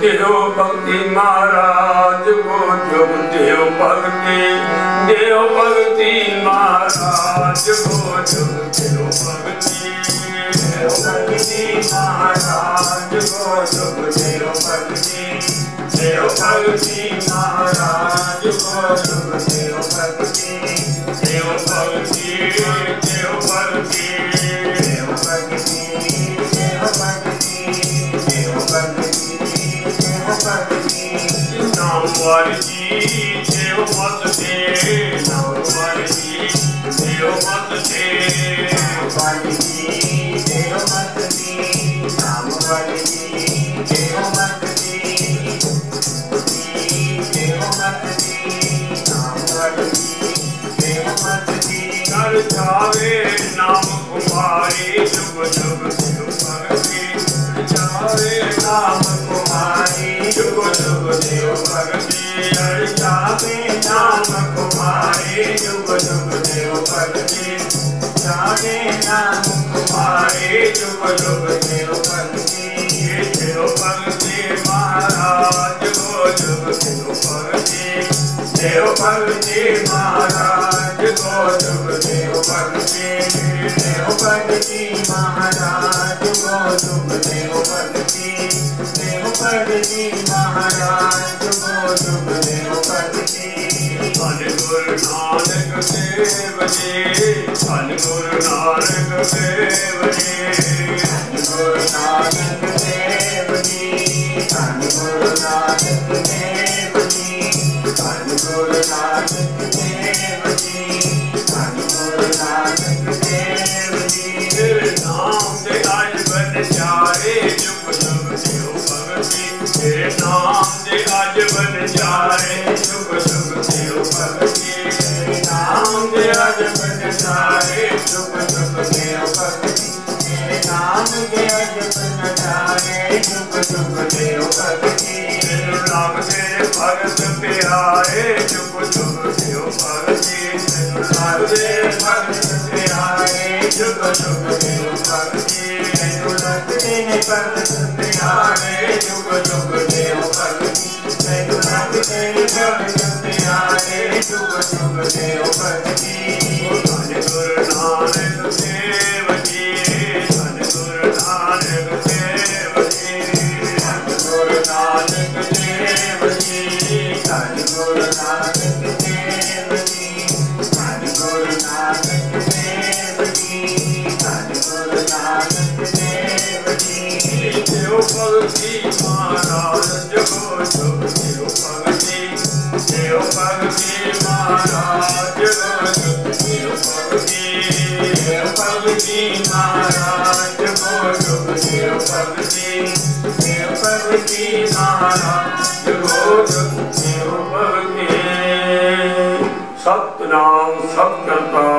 ਦੇਵ ਭਗਤੀ ਮਹਾਰਾਜ, ਕੋ ਜੁਗ ਦੇਵ ਭਗਤੀ ਦੇਵ ਭਗਤੀ ਮਹਾਰਾਜ, ਕੋ ਜੁਗ ਦੇਵ ਭਗਤੀ ਦੇਵ ਭਗਤੀ ਮਹਾਰਾਜ, ਕੋ ਜੁਗ ਦੇਵ ਭਗਤੀ ਦੇਵ ਭਗਤੀ ਨਾਮ ਵਾਲੀ ਜੀ ਦੇਵ ਮਤ ਦੇ ਨਾਮ ਵਾਲੀ ਜੀ ਦੇਵ ਮਤ ਦੇ ਵਾਲੀ ਜੀ ਦੇਵ ਮਤ ਦੇ ਨਾਮ ਵਾਲੀ ਜੀ ਦੇਵ ਮਤ ਦੇ ਦੇਵ ਮਤ ਦੇ ਨਾਮ ਵਾਲੀ ਜੀ ਦੇਵ ਮਤ ਦੇ ਜਾਵੇ ਨਾਮ ਕੁਮਾਰੀ ਜੁਗ ਜੁਗ ਦੇਵ ਭਗਤੀ, ਇਹ ਦੇਵ ਭਗਤੀ ਮਹਾਰਾਜ ਕੋ ਜੁਗ ਦੇਵ ਭਗਤੀ। ਦੇਵ ਭਗਤੀ ਮਹਾਰਾਜ ਕੋ ਜੁਗ ਦੇਵ ਭਗਤੀ। ਦੇਵ ਪੰਛੀ ਮਹਾਰਾਜ ਕੋ ਜੁਗ ਦੇਵ ਭਗਤੀ। ਦੇਵ ਭਗਤੀ ਮਹਾਰਾਜ ਕੋ ਜੁਗ ਦੇਵ ਭਗਤੀ। ਧੰਨ ਗੁਰੂ ਨਾਨਕ ਦੇਵ ਜੀ। ਧੰਨ ਗੁਰੂ ਨਾਨਕ ਦੇਵ ਜੀ ਧੰਨ ਗੁਰੂ ਨਾਨਕ ਦੇਵ ਜੀ ਧੰਨ ਗੁਰੂ ਨਾਨਕ ਦੇਵ ਜੀ ਧੰਨ ਗੁਰੂ ਨਾਨਕ ਦੇਵ ਜੀ ਧੰਨ ਗੁਰੂ ਨਾਨਕ ਦੇਵ ਜੀ ਤੇਰੇ ਨਾਮ ਦੇ ਅੱਜ ਬਨ ਜਾਏ ਜੁਗ ਜੁਗ ਦੇਵ ਭਗਤੀ ਤੇਰੇ ਨਾਮ ਦੇ ਅੱਜ ਬਨ ਜਾਏ ਜੁਗ ਜਾਏ ਜੁਗ ਜੁਗ ਦੇਵ ਭਗਤੀ ਤੈਨੂੰ ਲੱਗਦੇ ਭਗਤ ਪਿਆਰੇ ਜੁਗ ਜੁਗ ਦੇਵ ਭਗਤੀ ਤੈਨੂੰ ਲੱਗਦੇ ਭਗਤ ਪਿਆਰੇ ਜੁਗ ਜੁਗ ਦੇਵ ਭਗਤੀ ਤੈਨੂੰ ਲੱਗਦੇ ਨੇ ਭਗਤ ਪਿਆਰੇ ਜੁਗ ਜੁਗ ਦੇਵ ਭਗਤੀ ਤੈਨੂੰ ਲੱਗਦੇ ਨੇ ਭਗਤ ਪਿਆਰੇ ਜੁਗ ਜੁਗ ਦੇਵ ਭਗਤੀ ਦੇਵ ਮਹਾਰਾਜ ਜਗੋ ਜਗ ਭਗਤੀ ਦੇਵ ਭਗਤੀ ਮਹਾਰਾਜ ਜਗੋ ਜਗ ਭਗਤੀ ਦੇਵ ਭਗਤੀ ਮਹਾਰਾਜ ਜਗੋ ਜਗ ਭਗਤੀ ਦੇਵ ਭਗਤੀ ਮਹਾਰਾਜ ਜਗੋ ਜਗ ਭਗਤੀ ਸਤਨਾਮ ਸਤਿ ਕਰਤਾ